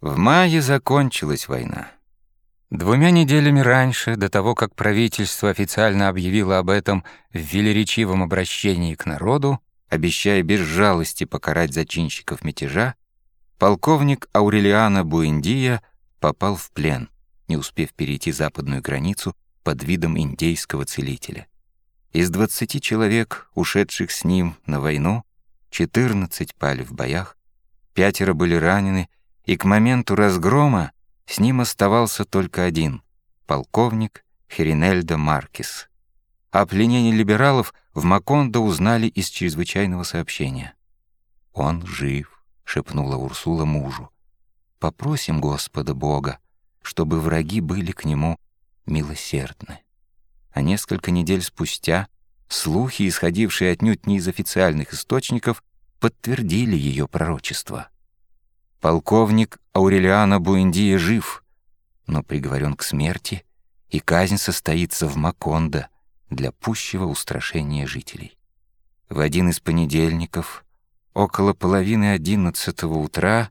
В мае закончилась война. Двумя неделями раньше, до того, как правительство официально объявило об этом в велеречивом обращении к народу, обещая без жалости покарать зачинщиков мятежа, полковник Аурелиана Буэндия попал в плен, не успев перейти западную границу под видом индейского целителя. Из 20 человек, ушедших с ним на войну, 14 пали в боях, пятеро были ранены, и к моменту разгрома с ним оставался только один — полковник Херинельдо Маркис. О пленении либералов в Макондо узнали из чрезвычайного сообщения. «Он жив», — шепнула Урсула мужу. «Попросим Господа Бога, чтобы враги были к нему милосердны». А несколько недель спустя слухи, исходившие отнюдь не из официальных источников, подтвердили ее пророчество. Полковник Аурелиано Буэндия жив, но приговорен к смерти, и казнь состоится в Макондо для пущего устрашения жителей. В один из понедельников, около половины одиннадцатого утра,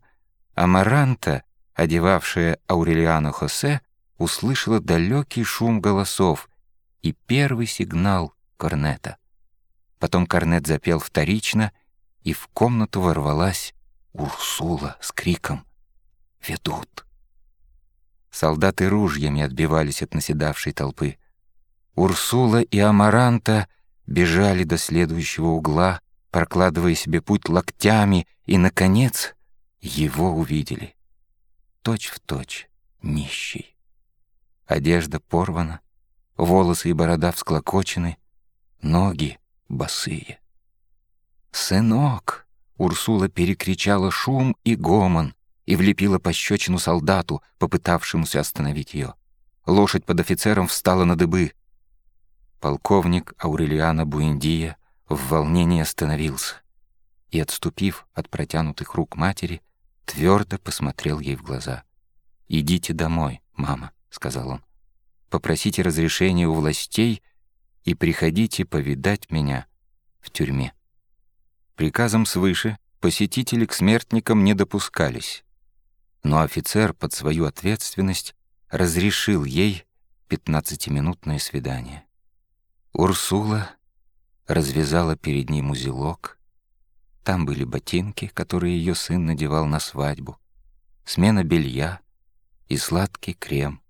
Амаранта, одевавшая Аурелиано Хосе, услышала далекий шум голосов и первый сигнал корнета. Потом корнет запел вторично, и в комнату ворвалась Урсула с криком «Ведут!». Солдаты ружьями отбивались от наседавшей толпы. Урсула и Амаранта бежали до следующего угла, прокладывая себе путь локтями, и, наконец, его увидели. Точь в точь нищий. Одежда порвана, волосы и борода всклокочены, ноги босые. «Сынок!» Урсула перекричала шум и гомон и влепила пощечину солдату, попытавшемуся остановить ее. Лошадь под офицером встала на дыбы. Полковник Аурелиана Буэндия в волнении остановился и, отступив от протянутых рук матери, твердо посмотрел ей в глаза. «Идите домой, мама», — сказал он. «Попросите разрешения у властей и приходите повидать меня в тюрьме». Приказом свыше посетители к смертникам не допускались, но офицер под свою ответственность разрешил ей пятнадцатиминутное свидание. Урсула развязала перед ним узелок. Там были ботинки, которые ее сын надевал на свадьбу, смена белья и сладкий крем,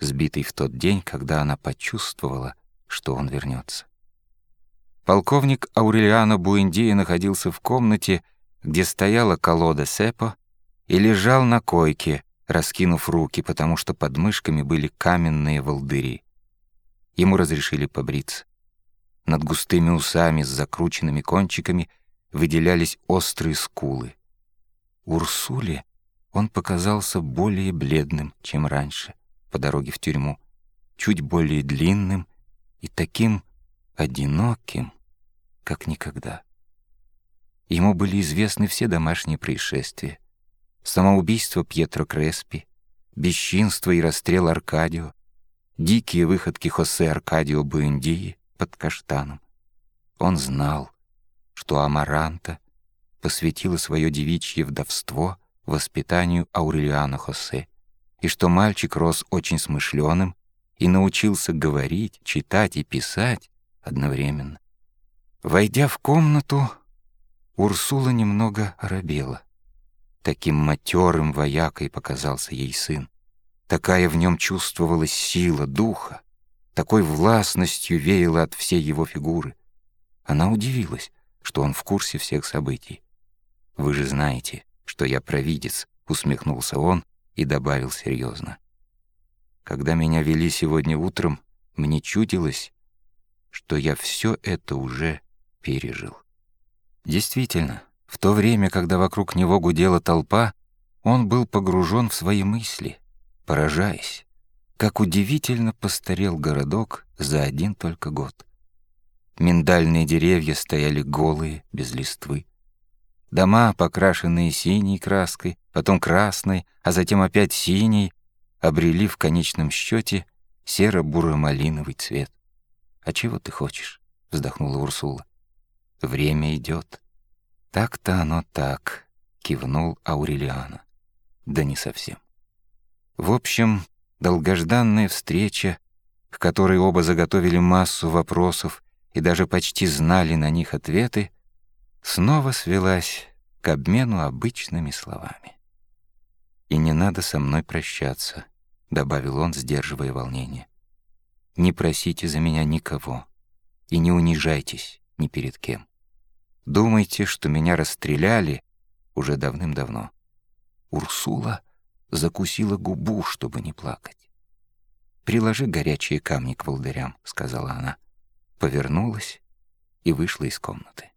сбитый в тот день, когда она почувствовала, что он вернется. Полковник Аурелиано Буэндия находился в комнате, где стояла колода Сепо, и лежал на койке, раскинув руки, потому что под мышками были каменные волдыри. Ему разрешили побриться. Над густыми усами с закрученными кончиками выделялись острые скулы. Урсуле он показался более бледным, чем раньше, по дороге в тюрьму, чуть более длинным и таким одиноким как никогда. Ему были известны все домашние происшествия. Самоубийство Пьетро Креспи, бесчинство и расстрел Аркадио, дикие выходки Хосе Аркадио Буэндии под каштаном. Он знал, что Амаранта посвятила свое девичье вдовство воспитанию Аурелиана Хосе, и что мальчик рос очень смышленым и научился говорить, читать и писать одновременно. Войдя в комнату, Урсула немного оробела. Таким матерым воякой показался ей сын. Такая в нем чувствовалась сила духа, такой властностью веяла от всей его фигуры. Она удивилась, что он в курсе всех событий. «Вы же знаете, что я провидец», — усмехнулся он и добавил серьезно. «Когда меня вели сегодня утром, мне чудилось, что я все это уже пережил. Действительно, в то время, когда вокруг него гудела толпа, он был погружен в свои мысли, поражаясь, как удивительно постарел городок за один только год. Миндальные деревья стояли голые, без листвы. Дома, покрашенные синей краской, потом красной, а затем опять синей, обрели в конечном счете серо-буро-малиновый цвет. «А чего ты хочешь?» — вздохнула Урсула. Время идет. Так-то оно так, кивнул Аурелиана. да не совсем. В общем, долгожданная встреча, к которой оба заготовили массу вопросов и даже почти знали на них ответы, снова свелась к обмену обычными словами. «И не надо со мной прощаться», — добавил он, сдерживая волнение. «Не просите за меня никого и не унижайтесь ни перед кем. Думайте, что меня расстреляли уже давным-давно. Урсула закусила губу, чтобы не плакать. «Приложи горячие камни к волдырям», — сказала она. Повернулась и вышла из комнаты.